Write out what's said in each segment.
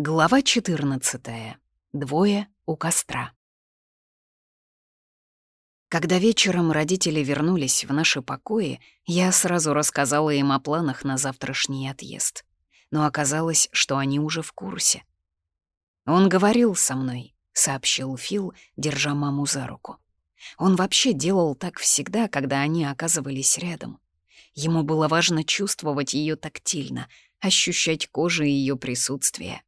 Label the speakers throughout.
Speaker 1: Глава 14. Двое у костра. Когда вечером родители вернулись в наши покои, я сразу рассказала им о планах на завтрашний отъезд. Но оказалось, что они уже в курсе. «Он говорил со мной», — сообщил Фил, держа маму за руку. Он вообще делал так всегда, когда они оказывались рядом. Ему было важно чувствовать ее тактильно, ощущать кожей ее присутствие.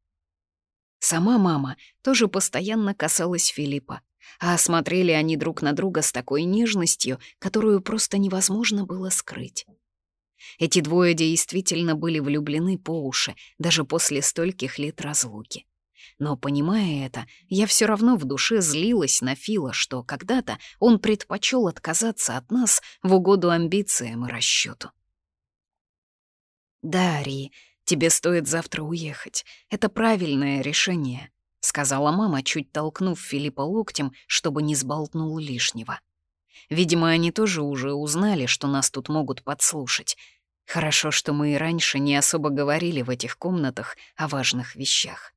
Speaker 1: Сама мама тоже постоянно касалась Филиппа, а смотрели они друг на друга с такой нежностью, которую просто невозможно было скрыть. Эти двое действительно были влюблены по уши, даже после стольких лет разлуки. Но, понимая это, я все равно в душе злилась на Фила, что когда-то он предпочел отказаться от нас в угоду амбициям и расчету. «Да, тебе стоит завтра уехать. Это правильное решение», — сказала мама, чуть толкнув Филиппа локтем, чтобы не сболтнул лишнего. Видимо, они тоже уже узнали, что нас тут могут подслушать. Хорошо, что мы и раньше не особо говорили в этих комнатах о важных вещах.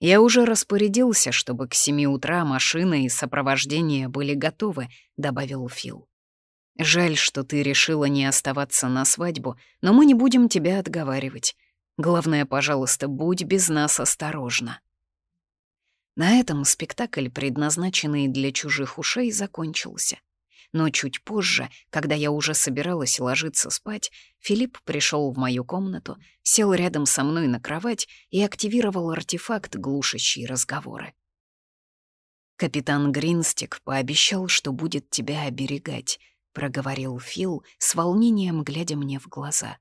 Speaker 1: Я уже распорядился, чтобы к семи утра машина и сопровождение были готовы, добавил Фил. Жаль, что ты решила не оставаться на свадьбу, но мы не будем тебя отговаривать. Главное, пожалуйста, будь без нас осторожна. На этом спектакль, предназначенный для чужих ушей, закончился. Но чуть позже, когда я уже собиралась ложиться спать, Филипп пришел в мою комнату, сел рядом со мной на кровать и активировал артефакт, глушащий разговоры. «Капитан Гринстик пообещал, что будет тебя оберегать», — проговорил Фил с волнением, глядя мне в глаза.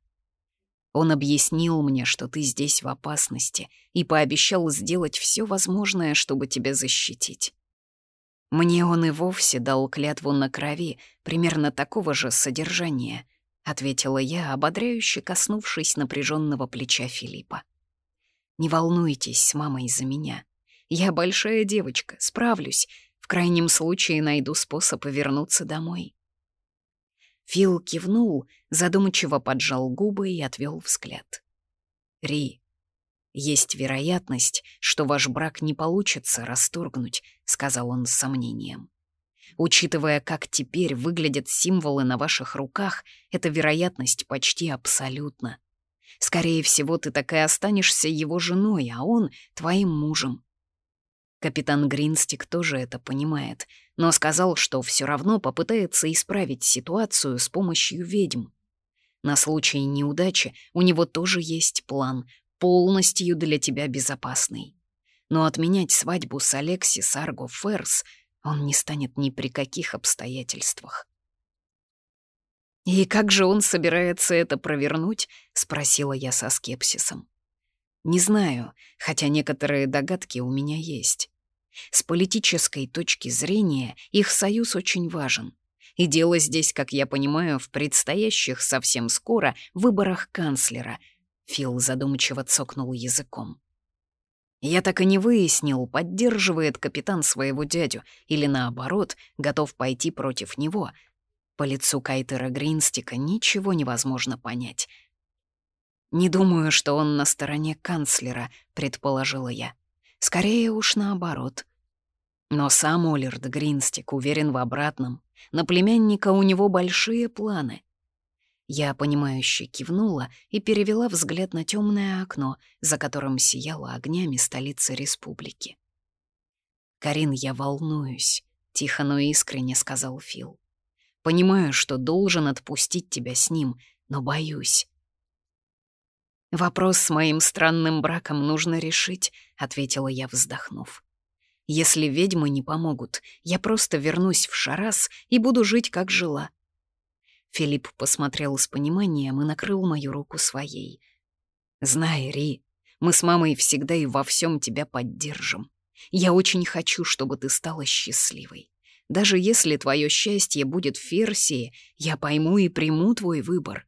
Speaker 1: «Он объяснил мне, что ты здесь в опасности, и пообещал сделать все возможное, чтобы тебя защитить. Мне он и вовсе дал клятву на крови, примерно такого же содержания», — ответила я, ободряюще коснувшись напряженного плеча Филиппа. «Не волнуйтесь с мамой за меня. Я большая девочка, справлюсь. В крайнем случае найду способ вернуться домой». Фил кивнул, задумчиво поджал губы и отвел взгляд. «Ри, есть вероятность, что ваш брак не получится расторгнуть», — сказал он с сомнением. «Учитывая, как теперь выглядят символы на ваших руках, эта вероятность почти абсолютна. Скорее всего, ты так и останешься его женой, а он — твоим мужем. Капитан Гринстик тоже это понимает, но сказал, что все равно попытается исправить ситуацию с помощью ведьм. На случай неудачи у него тоже есть план, полностью для тебя безопасный. Но отменять свадьбу с Алекси Сарго Ферс он не станет ни при каких обстоятельствах. «И как же он собирается это провернуть?» — спросила я со скепсисом. «Не знаю, хотя некоторые догадки у меня есть. С политической точки зрения их союз очень важен. И дело здесь, как я понимаю, в предстоящих совсем скоро выборах канцлера. Фил задумчиво цокнул языком. Я так и не выяснил, поддерживает капитан своего дядю или, наоборот, готов пойти против него. По лицу Кайтера Гринстика ничего невозможно понять. «Не думаю, что он на стороне канцлера», — предположила я. Скорее уж наоборот. Но сам Оллерд Гринстик уверен в обратном. На племянника у него большие планы. Я, понимающе кивнула и перевела взгляд на темное окно, за которым сияла огнями столица республики. «Карин, я волнуюсь», — тихо, но искренне сказал Фил. «Понимаю, что должен отпустить тебя с ним, но боюсь. «Вопрос с моим странным браком нужно решить», — ответила я, вздохнув. «Если ведьмы не помогут, я просто вернусь в Шарас и буду жить, как жила». Филипп посмотрел с пониманием и накрыл мою руку своей. «Знай, Ри, мы с мамой всегда и во всем тебя поддержим. Я очень хочу, чтобы ты стала счастливой. Даже если твое счастье будет в Ферсии, я пойму и приму твой выбор.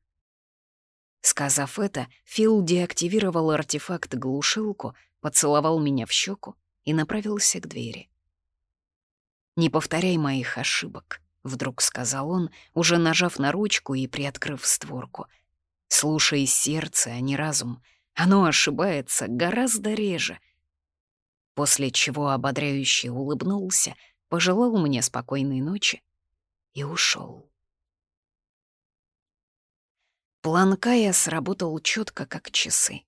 Speaker 1: Сказав это, Фил деактивировал артефакт-глушилку, поцеловал меня в щеку и направился к двери. «Не повторяй моих ошибок», — вдруг сказал он, уже нажав на ручку и приоткрыв створку. «Слушай сердце, а не разум. Оно ошибается гораздо реже. После чего ободряюще улыбнулся, пожелал мне спокойной ночи и ушел. План Кая сработал четко, как часы.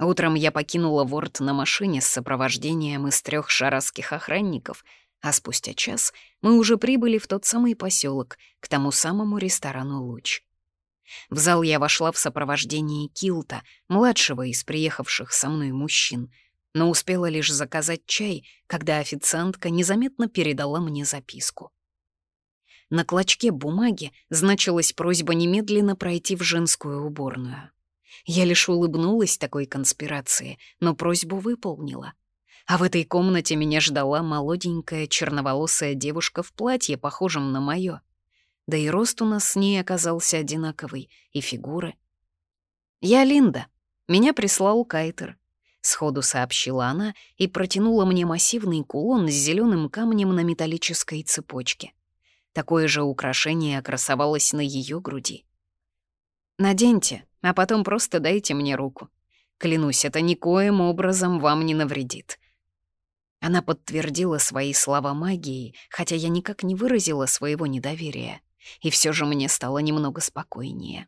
Speaker 1: Утром я покинула Ворд на машине с сопровождением из трех шарасских охранников, а спустя час мы уже прибыли в тот самый поселок, к тому самому ресторану «Луч». В зал я вошла в сопровождении Килта, младшего из приехавших со мной мужчин, но успела лишь заказать чай, когда официантка незаметно передала мне записку. На клочке бумаги значилась просьба немедленно пройти в женскую уборную. Я лишь улыбнулась такой конспирации, но просьбу выполнила. А в этой комнате меня ждала молоденькая черноволосая девушка в платье, похожем на моё. Да и рост у нас с ней оказался одинаковый, и фигуры. «Я Линда. Меня прислал Кайтер», — сходу сообщила она и протянула мне массивный кулон с зеленым камнем на металлической цепочке. Такое же украшение красовалось на ее груди. «Наденьте, а потом просто дайте мне руку. Клянусь, это никоим образом вам не навредит». Она подтвердила свои слова магией, хотя я никак не выразила своего недоверия, и все же мне стало немного спокойнее.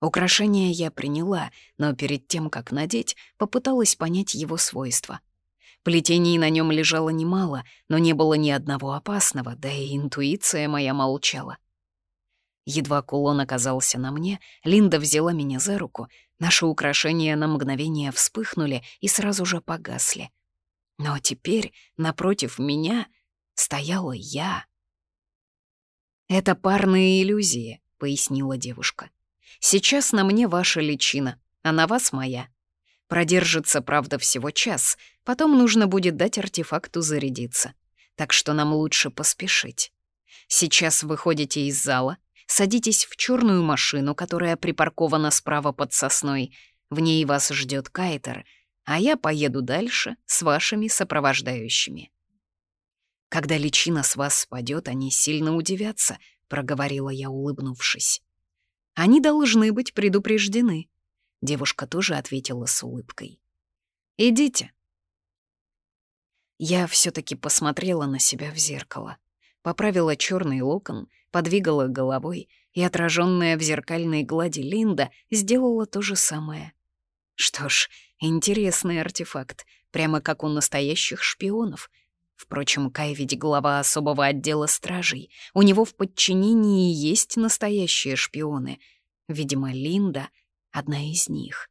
Speaker 1: Украшение я приняла, но перед тем, как надеть, попыталась понять его свойства — Плетений на нем лежало немало, но не было ни одного опасного, да и интуиция моя молчала. Едва кулон оказался на мне, Линда взяла меня за руку, наши украшения на мгновение вспыхнули и сразу же погасли. Но теперь напротив меня стояла я. «Это парные иллюзии», — пояснила девушка. «Сейчас на мне ваша личина, а на вас моя. Продержится, правда, всего час, потом нужно будет дать артефакту зарядиться. Так что нам лучше поспешить. Сейчас выходите из зала, садитесь в черную машину, которая припаркована справа под сосной. В ней вас ждет кайтер, а я поеду дальше с вашими сопровождающими. Когда личина с вас спадет, они сильно удивятся, проговорила я, улыбнувшись. Они должны быть предупреждены. Девушка тоже ответила с улыбкой. «Идите». Я все таки посмотрела на себя в зеркало, поправила черный локон, подвигала головой, и отраженная в зеркальной глади Линда сделала то же самое. Что ж, интересный артефакт, прямо как у настоящих шпионов. Впрочем, Кай ведь глава особого отдела стражей. У него в подчинении есть настоящие шпионы. Видимо, Линда — одна из них.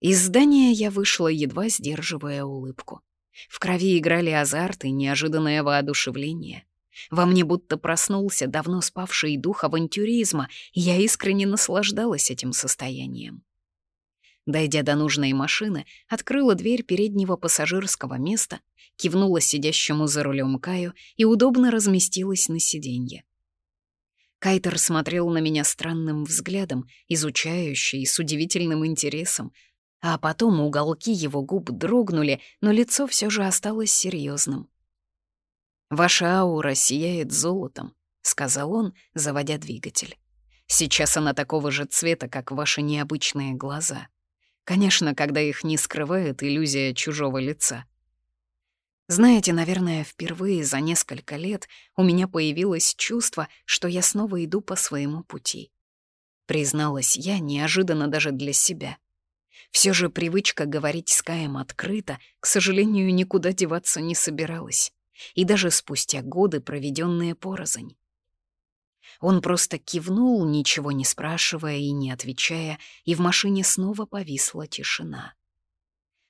Speaker 1: Из здания я вышла, едва сдерживая улыбку. В крови играли азарт и неожиданное воодушевление. Во мне будто проснулся давно спавший дух авантюризма, и я искренне наслаждалась этим состоянием. Дойдя до нужной машины, открыла дверь переднего пассажирского места, кивнула сидящему за рулем Каю и удобно разместилась на сиденье. Кайтер смотрел на меня странным взглядом, изучающий, с удивительным интересом. А потом уголки его губ дрогнули, но лицо все же осталось серьезным. «Ваша аура сияет золотом», — сказал он, заводя двигатель. «Сейчас она такого же цвета, как ваши необычные глаза. Конечно, когда их не скрывает иллюзия чужого лица. Знаете, наверное, впервые за несколько лет у меня появилось чувство, что я снова иду по своему пути. Призналась я неожиданно даже для себя. Все же привычка говорить с Каем открыто, к сожалению, никуда деваться не собиралась. И даже спустя годы, проведенные порознь. Он просто кивнул, ничего не спрашивая и не отвечая, и в машине снова повисла тишина.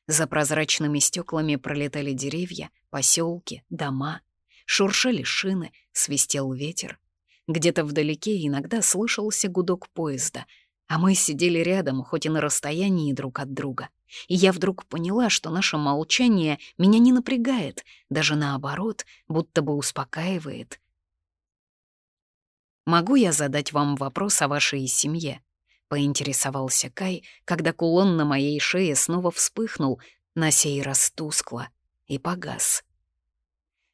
Speaker 1: За прозрачными стеклами пролетали деревья, поселки, дома. Шуршали шины, свистел ветер. Где-то вдалеке иногда слышался гудок поезда, а мы сидели рядом, хоть и на расстоянии друг от друга. И я вдруг поняла, что наше молчание меня не напрягает, даже наоборот, будто бы успокаивает. «Могу я задать вам вопрос о вашей семье?» — поинтересовался Кай, когда кулон на моей шее снова вспыхнул, на сей раз тускло, и погас.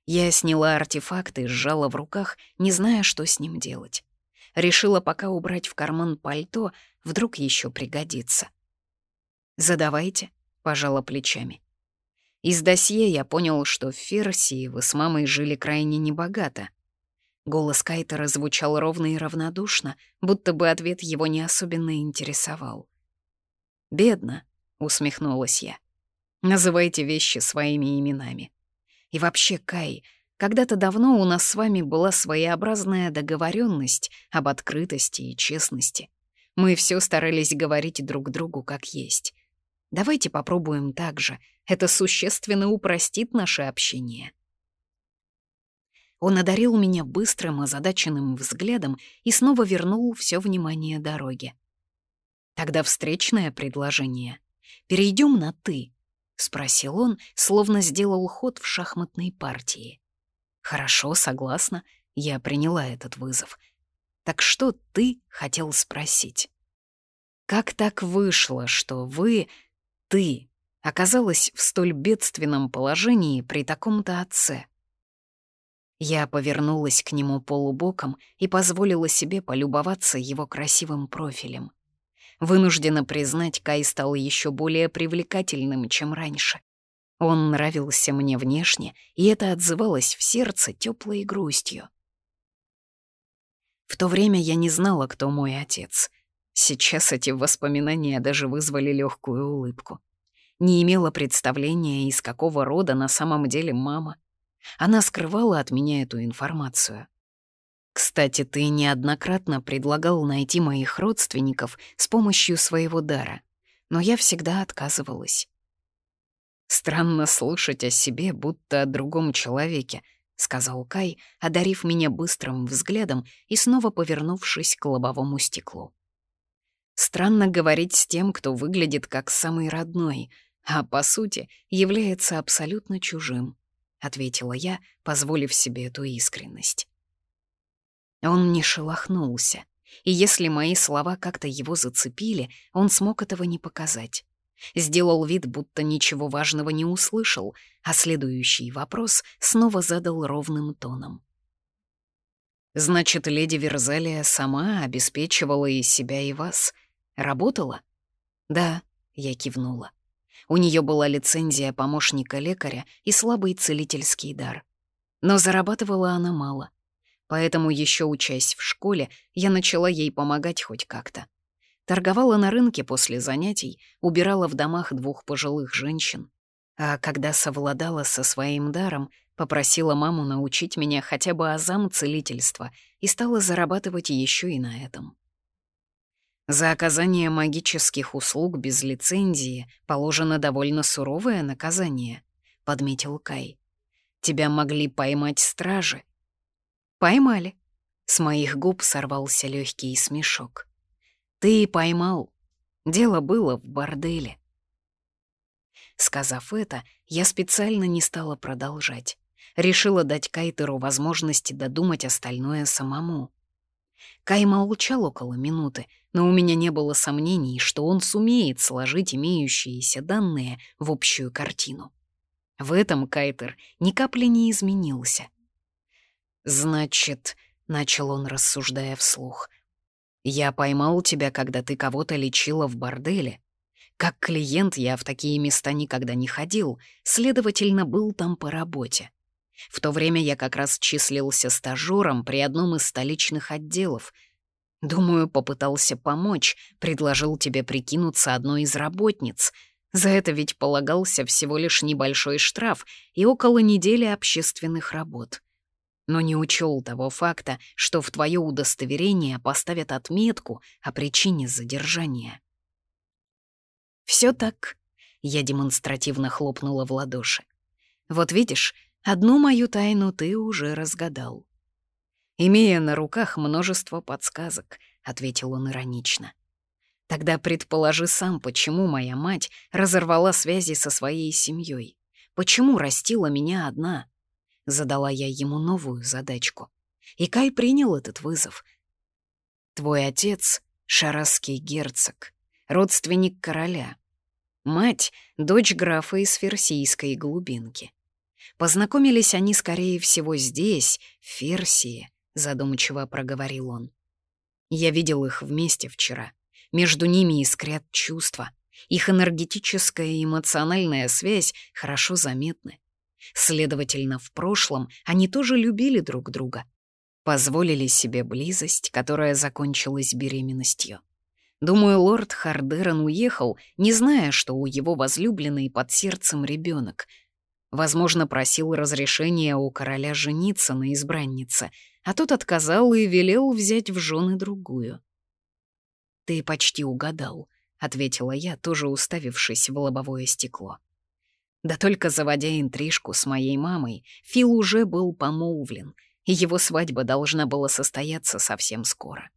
Speaker 1: Я сняла артефакт и сжала в руках, не зная, что с ним делать. Решила пока убрать в карман пальто, вдруг еще пригодится. «Задавайте», — пожала плечами. Из досье я понял, что в Ферсии вы с мамой жили крайне небогато. Голос Кайтера звучал ровно и равнодушно, будто бы ответ его не особенно интересовал. «Бедно», — усмехнулась я. «Называйте вещи своими именами. И вообще, Кай, когда-то давно у нас с вами была своеобразная договоренность об открытости и честности. Мы все старались говорить друг другу как есть. Давайте попробуем так же. Это существенно упростит наше общение. Он одарил меня быстрым, озадаченным взглядом и снова вернул все внимание дороге. Тогда встречное предложение. Перейдем на «ты», — спросил он, словно сделал ход в шахматной партии. «Хорошо, согласна, я приняла этот вызов. Так что ты хотел спросить?» «Как так вышло, что вы, ты, оказалась в столь бедственном положении при таком-то отце?» Я повернулась к нему полубоком и позволила себе полюбоваться его красивым профилем. Вынуждена признать, Кай стал еще более привлекательным, чем раньше. Он нравился мне внешне, и это отзывалось в сердце теплой грустью. В то время я не знала, кто мой отец. Сейчас эти воспоминания даже вызвали легкую улыбку. Не имела представления, из какого рода на самом деле мама. Она скрывала от меня эту информацию. Кстати, ты неоднократно предлагал найти моих родственников с помощью своего дара, но я всегда отказывалась. «Странно слышать о себе, будто о другом человеке», — сказал Кай, одарив меня быстрым взглядом и снова повернувшись к лобовому стеклу. «Странно говорить с тем, кто выглядит как самый родной, а, по сути, является абсолютно чужим», — ответила я, позволив себе эту искренность. Он не шелохнулся, и если мои слова как-то его зацепили, он смог этого не показать. Сделал вид, будто ничего важного не услышал, а следующий вопрос снова задал ровным тоном. «Значит, леди Верзалия сама обеспечивала и себя, и вас? Работала?» «Да», — я кивнула. У нее была лицензия помощника лекаря и слабый целительский дар. Но зарабатывала она мало поэтому еще учась в школе, я начала ей помогать хоть как-то. Торговала на рынке после занятий, убирала в домах двух пожилых женщин. А когда совладала со своим даром, попросила маму научить меня хотя бы азам целительства и стала зарабатывать еще и на этом. За оказание магических услуг без лицензии положено довольно суровое наказание, — подметил Кай. Тебя могли поймать стражи, Поймали. С моих губ сорвался легкий смешок. Ты поймал. Дело было в борделе. Сказав это, я специально не стала продолжать. Решила дать Кайтеру возможность додумать остальное самому. Кай молчал около минуты, но у меня не было сомнений, что он сумеет сложить имеющиеся данные в общую картину. В этом Кайтер ни капли не изменился. «Значит», — начал он, рассуждая вслух, «я поймал тебя, когда ты кого-то лечила в борделе. Как клиент я в такие места никогда не ходил, следовательно, был там по работе. В то время я как раз числился стажером при одном из столичных отделов. Думаю, попытался помочь, предложил тебе прикинуться одной из работниц. За это ведь полагался всего лишь небольшой штраф и около недели общественных работ но не учел того факта, что в твое удостоверение поставят отметку о причине задержания. Все так. Я демонстративно хлопнула в ладоши. Вот видишь, одну мою тайну ты уже разгадал. Имея на руках множество подсказок, ответил он иронично. Тогда предположи сам, почему моя мать разорвала связи со своей семьей, почему растила меня одна — Задала я ему новую задачку. И Кай принял этот вызов. «Твой отец — шарасский герцог, родственник короля. Мать — дочь графа из ферсийской глубинки. Познакомились они, скорее всего, здесь, в Ферсии», — задумчиво проговорил он. Я видел их вместе вчера. Между ними искрят чувства. Их энергетическая и эмоциональная связь хорошо заметны. Следовательно, в прошлом они тоже любили друг друга. Позволили себе близость, которая закончилась беременностью. Думаю, лорд Хардерон уехал, не зная, что у его возлюбленной под сердцем ребенок. Возможно, просил разрешения у короля жениться на избраннице, а тот отказал и велел взять в жены другую. «Ты почти угадал», — ответила я, тоже уставившись в лобовое стекло. Да только заводя интрижку с моей мамой, Фил уже был помолвлен, и его свадьба должна была состояться совсем скоро.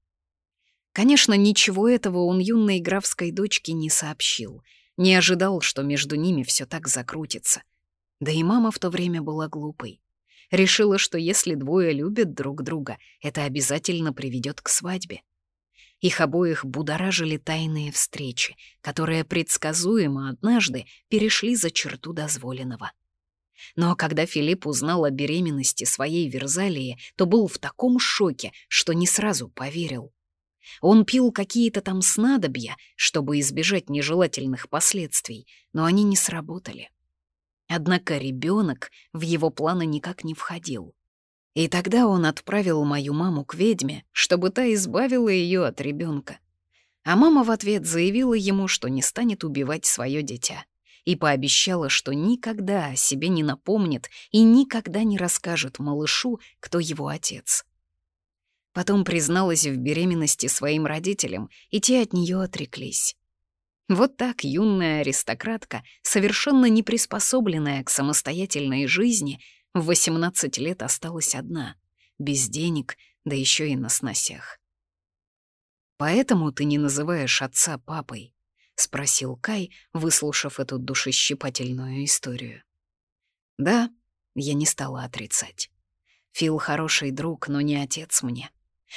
Speaker 1: Конечно, ничего этого он юной графской дочке не сообщил, не ожидал, что между ними все так закрутится. Да и мама в то время была глупой. Решила, что если двое любят друг друга, это обязательно приведет к свадьбе. Их обоих будоражили тайные встречи, которые предсказуемо однажды перешли за черту дозволенного. Но когда Филипп узнал о беременности своей Верзалии, то был в таком шоке, что не сразу поверил. Он пил какие-то там снадобья, чтобы избежать нежелательных последствий, но они не сработали. Однако ребенок в его планы никак не входил. И тогда он отправил мою маму к ведьме, чтобы та избавила ее от ребенка. А мама в ответ заявила ему, что не станет убивать свое дитя, и пообещала, что никогда о себе не напомнит и никогда не расскажет малышу, кто его отец. Потом призналась в беременности своим родителям, и те от нее отреклись. Вот так юная аристократка, совершенно не приспособленная к самостоятельной жизни, в 18 лет осталась одна, без денег, да еще и на сносях. «Поэтому ты не называешь отца папой?» — спросил Кай, выслушав эту душещипательную историю. «Да», — я не стала отрицать. Фил хороший друг, но не отец мне.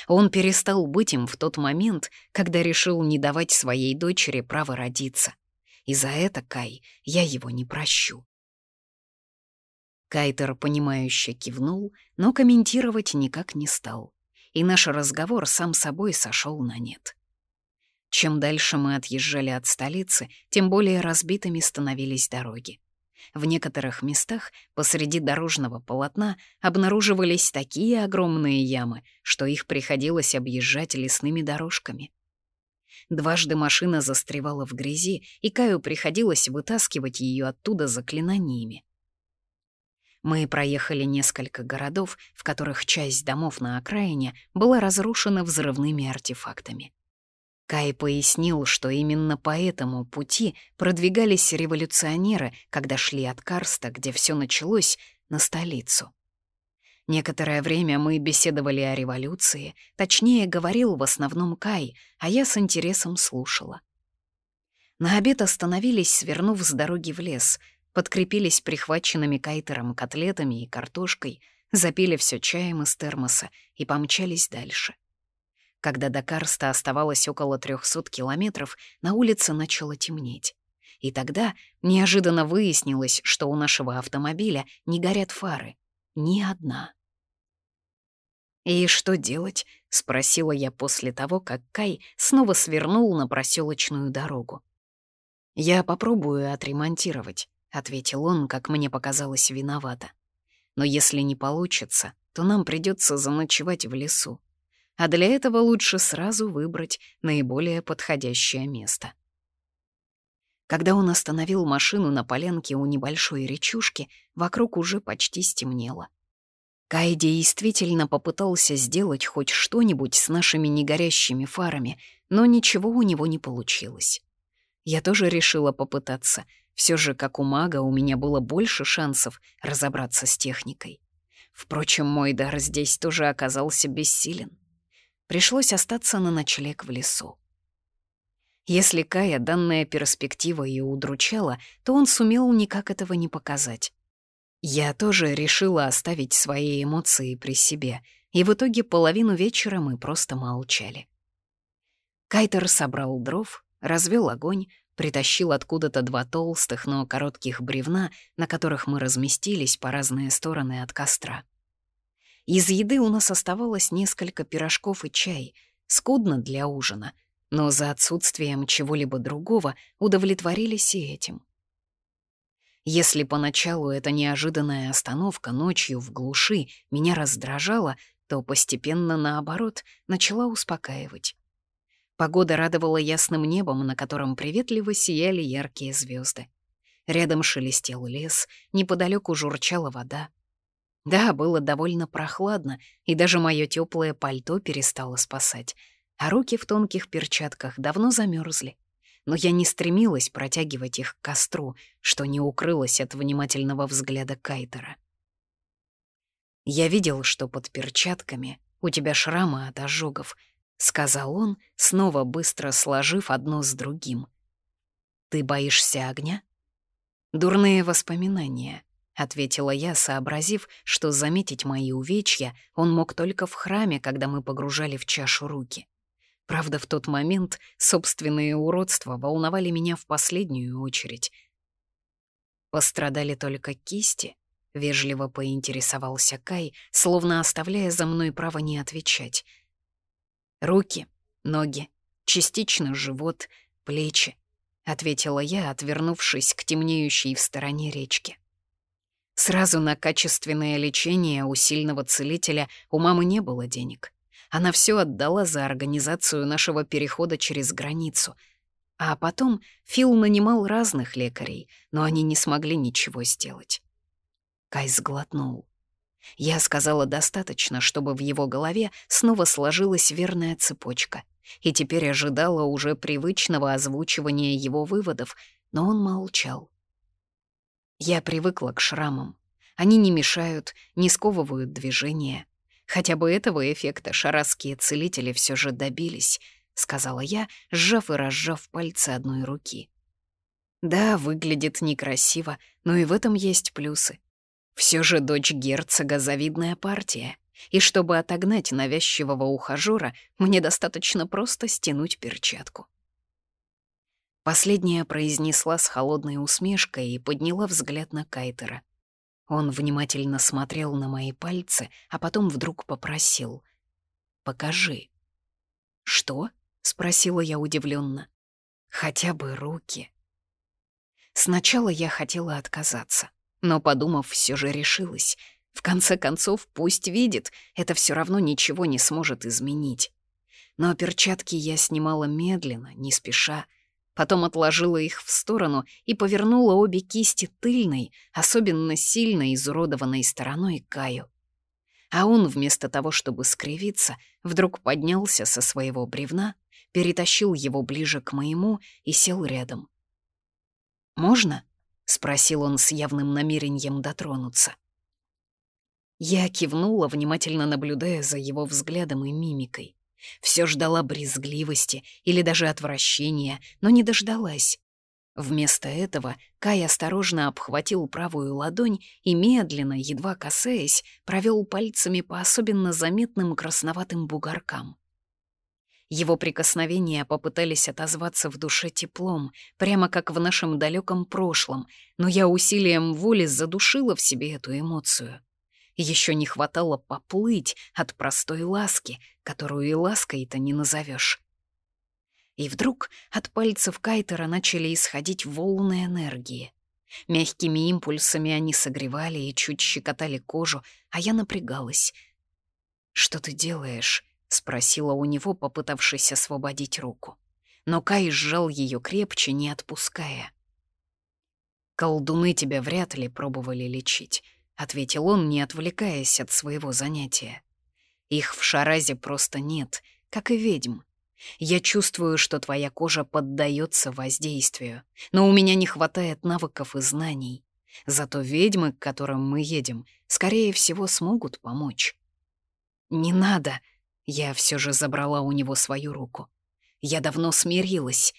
Speaker 1: Он перестал быть им в тот момент, когда решил не давать своей дочери право родиться. И за это, Кай, я его не прощу. Кайтер, понимающе кивнул, но комментировать никак не стал. И наш разговор сам собой сошел на нет. Чем дальше мы отъезжали от столицы, тем более разбитыми становились дороги. В некоторых местах посреди дорожного полотна обнаруживались такие огромные ямы, что их приходилось объезжать лесными дорожками. Дважды машина застревала в грязи, и Каю приходилось вытаскивать ее оттуда заклинаниями. Мы проехали несколько городов, в которых часть домов на окраине была разрушена взрывными артефактами. Кай пояснил, что именно по этому пути продвигались революционеры, когда шли от Карста, где все началось, на столицу. Некоторое время мы беседовали о революции, точнее, говорил в основном Кай, а я с интересом слушала. На обед остановились, свернув с дороги в лес — подкрепились прихваченными кайтером котлетами и картошкой, запили все чаем из термоса и помчались дальше. Когда до Карста оставалось около 300 километров, на улице начало темнеть. И тогда неожиданно выяснилось, что у нашего автомобиля не горят фары. Ни одна. «И что делать?» — спросила я после того, как Кай снова свернул на проселочную дорогу. «Я попробую отремонтировать. — ответил он, как мне показалось, виновато. «Но если не получится, то нам придется заночевать в лесу. А для этого лучше сразу выбрать наиболее подходящее место». Когда он остановил машину на полянке у небольшой речушки, вокруг уже почти стемнело. Кай действительно попытался сделать хоть что-нибудь с нашими негорящими фарами, но ничего у него не получилось. Я тоже решила попытаться — все же, как у мага, у меня было больше шансов разобраться с техникой. Впрочем, мой дар здесь тоже оказался бессилен. Пришлось остаться на ночлег в лесу. Если Кая данная перспектива и удручала, то он сумел никак этого не показать. Я тоже решила оставить свои эмоции при себе, и в итоге половину вечера мы просто молчали. Кайтер собрал дров, развел огонь, притащил откуда-то два толстых, но коротких бревна, на которых мы разместились по разные стороны от костра. Из еды у нас оставалось несколько пирожков и чай. скудно для ужина, но за отсутствием чего-либо другого удовлетворились и этим. Если поначалу эта неожиданная остановка ночью в глуши меня раздражала, то постепенно, наоборот, начала успокаивать. Погода радовала ясным небом, на котором приветливо сияли яркие звезды. Рядом шелестел лес, неподалеку журчала вода. Да, было довольно прохладно, и даже мое теплое пальто перестало спасать, а руки в тонких перчатках давно замерзли но я не стремилась протягивать их к костру, что не укрылось от внимательного взгляда Кайтера. «Я видел, что под перчатками у тебя шрамы от ожогов», — сказал он, снова быстро сложив одно с другим. «Ты боишься огня?» «Дурные воспоминания», — ответила я, сообразив, что заметить мои увечья он мог только в храме, когда мы погружали в чашу руки. Правда, в тот момент собственные уродства волновали меня в последнюю очередь. Пострадали только кисти, — вежливо поинтересовался Кай, словно оставляя за мной право не отвечать. «Руки, ноги, частично живот, плечи», — ответила я, отвернувшись к темнеющей в стороне речке. Сразу на качественное лечение у сильного целителя у мамы не было денег. Она все отдала за организацию нашего перехода через границу. А потом Фил нанимал разных лекарей, но они не смогли ничего сделать. Кай сглотнул. Я сказала достаточно, чтобы в его голове снова сложилась верная цепочка, и теперь ожидала уже привычного озвучивания его выводов, но он молчал. Я привыкла к шрамам. Они не мешают, не сковывают движения. Хотя бы этого эффекта шарасские целители все же добились, сказала я, сжав и разжав пальцы одной руки. Да, выглядит некрасиво, но и в этом есть плюсы. Все же дочь герцога — завидная партия, и чтобы отогнать навязчивого ухажёра, мне достаточно просто стянуть перчатку. Последняя произнесла с холодной усмешкой и подняла взгляд на Кайтера. Он внимательно смотрел на мои пальцы, а потом вдруг попросил. «Покажи». «Что?» — спросила я удивленно. «Хотя бы руки». Сначала я хотела отказаться, но, подумав, все же решилась. В конце концов, пусть видит, это все равно ничего не сможет изменить. Но перчатки я снимала медленно, не спеша, Потом отложила их в сторону и повернула обе кисти тыльной, особенно сильно изуродованной стороной Каю. А он, вместо того, чтобы скривиться, вдруг поднялся со своего бревна, перетащил его ближе к моему и сел рядом. «Можно?» — спросил он с явным намерением дотронуться. Я кивнула, внимательно наблюдая за его взглядом и мимикой. Все ждала брезгливости или даже отвращения, но не дождалась. Вместо этого Кай осторожно обхватил правую ладонь и медленно, едва касаясь, провел пальцами по особенно заметным красноватым бугоркам. Его прикосновения попытались отозваться в душе теплом, прямо как в нашем далеком прошлом, но я усилием воли задушила в себе эту эмоцию. Еще не хватало поплыть от простой ласки, которую и лаской-то не назовешь. И вдруг от пальцев Кайтера начали исходить волны энергии. Мягкими импульсами они согревали и чуть щекотали кожу, а я напрягалась. «Что ты делаешь?» — спросила у него, попытавшись освободить руку. Но Кай сжал ее крепче, не отпуская. «Колдуны тебя вряд ли пробовали лечить ответил он, не отвлекаясь от своего занятия. Их в Шаразе просто нет, как и ведьм. Я чувствую, что твоя кожа поддается воздействию, но у меня не хватает навыков и знаний. Зато ведьмы, к которым мы едем, скорее всего, смогут помочь. «Не надо!» — я все же забрала у него свою руку. «Я давно смирилась.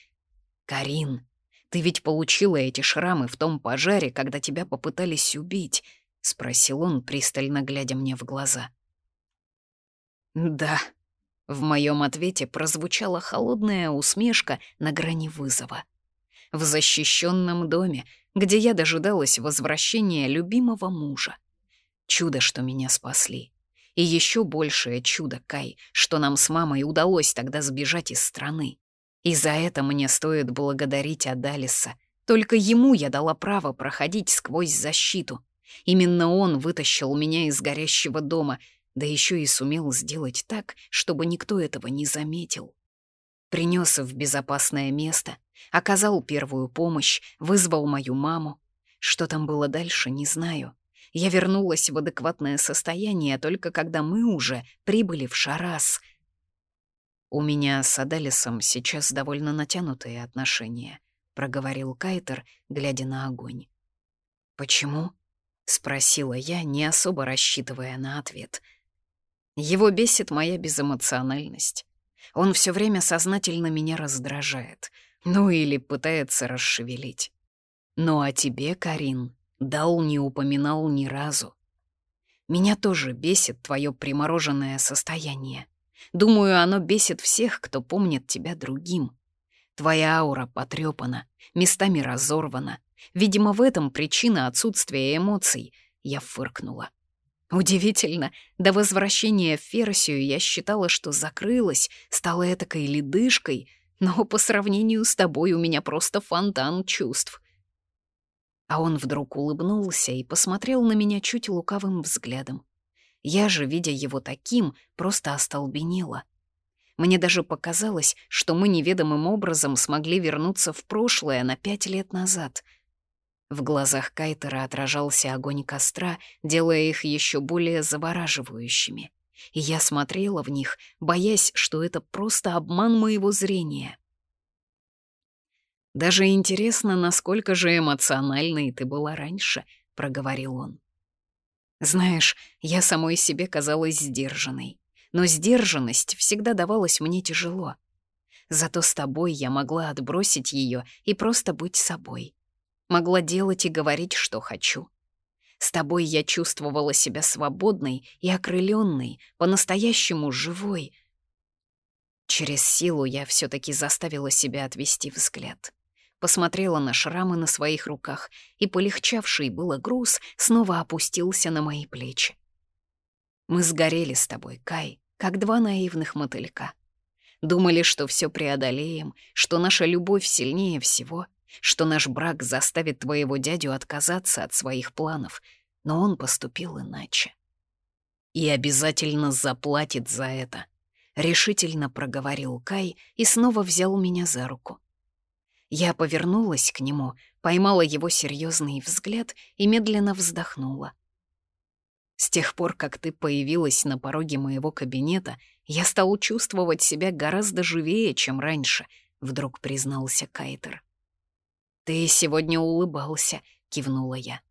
Speaker 1: Карин, ты ведь получила эти шрамы в том пожаре, когда тебя попытались убить. — спросил он, пристально глядя мне в глаза. «Да». В моем ответе прозвучала холодная усмешка на грани вызова. В защищенном доме, где я дожидалась возвращения любимого мужа. Чудо, что меня спасли. И еще большее чудо, Кай, что нам с мамой удалось тогда сбежать из страны. И за это мне стоит благодарить Адалиса. Только ему я дала право проходить сквозь защиту. Именно он вытащил меня из горящего дома, да еще и сумел сделать так, чтобы никто этого не заметил. Принес в безопасное место, оказал первую помощь, вызвал мою маму. Что там было дальше, не знаю. Я вернулась в адекватное состояние только когда мы уже прибыли в Шарас. «У меня с Адалисом сейчас довольно натянутые отношения», — проговорил Кайтер, глядя на огонь. «Почему?» — спросила я, не особо рассчитывая на ответ. «Его бесит моя безэмоциональность. Он все время сознательно меня раздражает, ну или пытается расшевелить. Ну а тебе, Карин, Дал не упоминал ни разу. Меня тоже бесит твое примороженное состояние. Думаю, оно бесит всех, кто помнит тебя другим. Твоя аура потрепана, местами разорвана. Видимо, в этом причина отсутствия эмоций. Я фыркнула. Удивительно, до возвращения в Ферсию я считала, что закрылась, стала этакой ледышкой, но по сравнению с тобой у меня просто фонтан чувств. А он вдруг улыбнулся и посмотрел на меня чуть лукавым взглядом. Я же, видя его таким, просто остолбенела. Мне даже показалось, что мы неведомым образом смогли вернуться в прошлое на пять лет назад. В глазах Кайтера отражался огонь костра, делая их еще более завораживающими. И я смотрела в них, боясь, что это просто обман моего зрения. «Даже интересно, насколько же эмоциональной ты была раньше», — проговорил он. «Знаешь, я самой себе казалась сдержанной, но сдержанность всегда давалась мне тяжело. Зато с тобой я могла отбросить ее и просто быть собой. Могла делать и говорить, что хочу. С тобой я чувствовала себя свободной и окрыленной, по-настоящему живой. Через силу я все таки заставила себя отвести взгляд посмотрела на шрамы на своих руках, и полегчавший было груз снова опустился на мои плечи. Мы сгорели с тобой, Кай, как два наивных мотылька. Думали, что все преодолеем, что наша любовь сильнее всего, что наш брак заставит твоего дядю отказаться от своих планов, но он поступил иначе. И обязательно заплатит за это, — решительно проговорил Кай и снова взял меня за руку. Я повернулась к нему, поймала его серьезный взгляд и медленно вздохнула. С тех пор, как ты появилась на пороге моего кабинета, я стал чувствовать себя гораздо живее, чем раньше, вдруг признался Кайтер. Ты сегодня улыбался, кивнула я.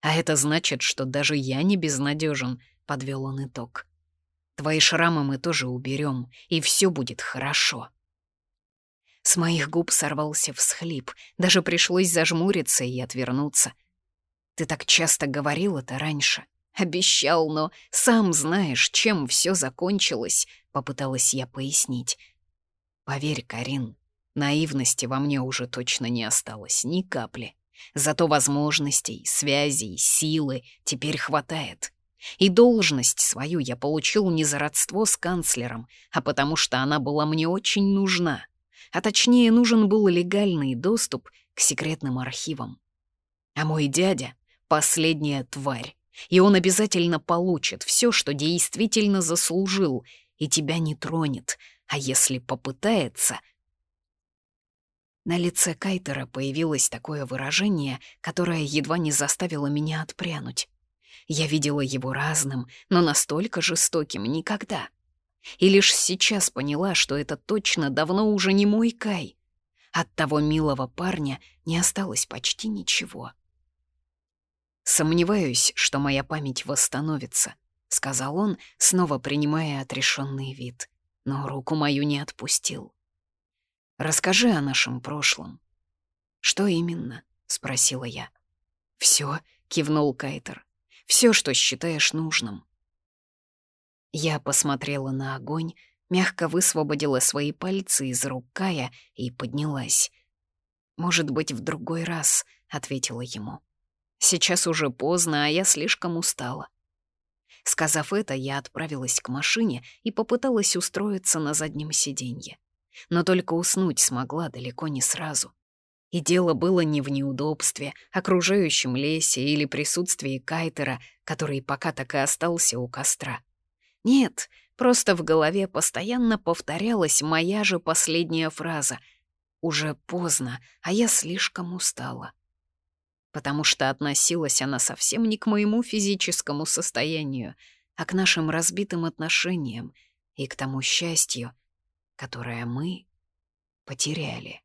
Speaker 1: А это значит, что даже я не безнадежен, подвел он итог. Твои шрамы мы тоже уберем, и все будет хорошо. С моих губ сорвался всхлип, даже пришлось зажмуриться и отвернуться. Ты так часто говорил это раньше. Обещал, но сам знаешь, чем все закончилось, попыталась я пояснить. Поверь, Карин, наивности во мне уже точно не осталось ни капли. Зато возможностей, связей, силы теперь хватает. И должность свою я получил не за родство с канцлером, а потому что она была мне очень нужна а точнее нужен был легальный доступ к секретным архивам. А мой дядя — последняя тварь, и он обязательно получит все, что действительно заслужил, и тебя не тронет, а если попытается... На лице Кайтера появилось такое выражение, которое едва не заставило меня отпрянуть. Я видела его разным, но настолько жестоким никогда — и лишь сейчас поняла, что это точно давно уже не мой Кай. От того милого парня не осталось почти ничего. «Сомневаюсь, что моя память восстановится», — сказал он, снова принимая отрешенный вид, но руку мою не отпустил. «Расскажи о нашем прошлом». «Что именно?» — спросила я. «Всё», — кивнул Кайтер. «Всё, что считаешь нужным». Я посмотрела на огонь, мягко высвободила свои пальцы из рук Кая и поднялась. «Может быть, в другой раз», — ответила ему. «Сейчас уже поздно, а я слишком устала». Сказав это, я отправилась к машине и попыталась устроиться на заднем сиденье. Но только уснуть смогла далеко не сразу. И дело было не в неудобстве, окружающем лесе или присутствии кайтера, который пока так и остался у костра. Нет, просто в голове постоянно повторялась моя же последняя фраза. «Уже поздно, а я слишком устала». Потому что относилась она совсем не к моему физическому состоянию, а к нашим разбитым отношениям и к тому счастью, которое мы потеряли.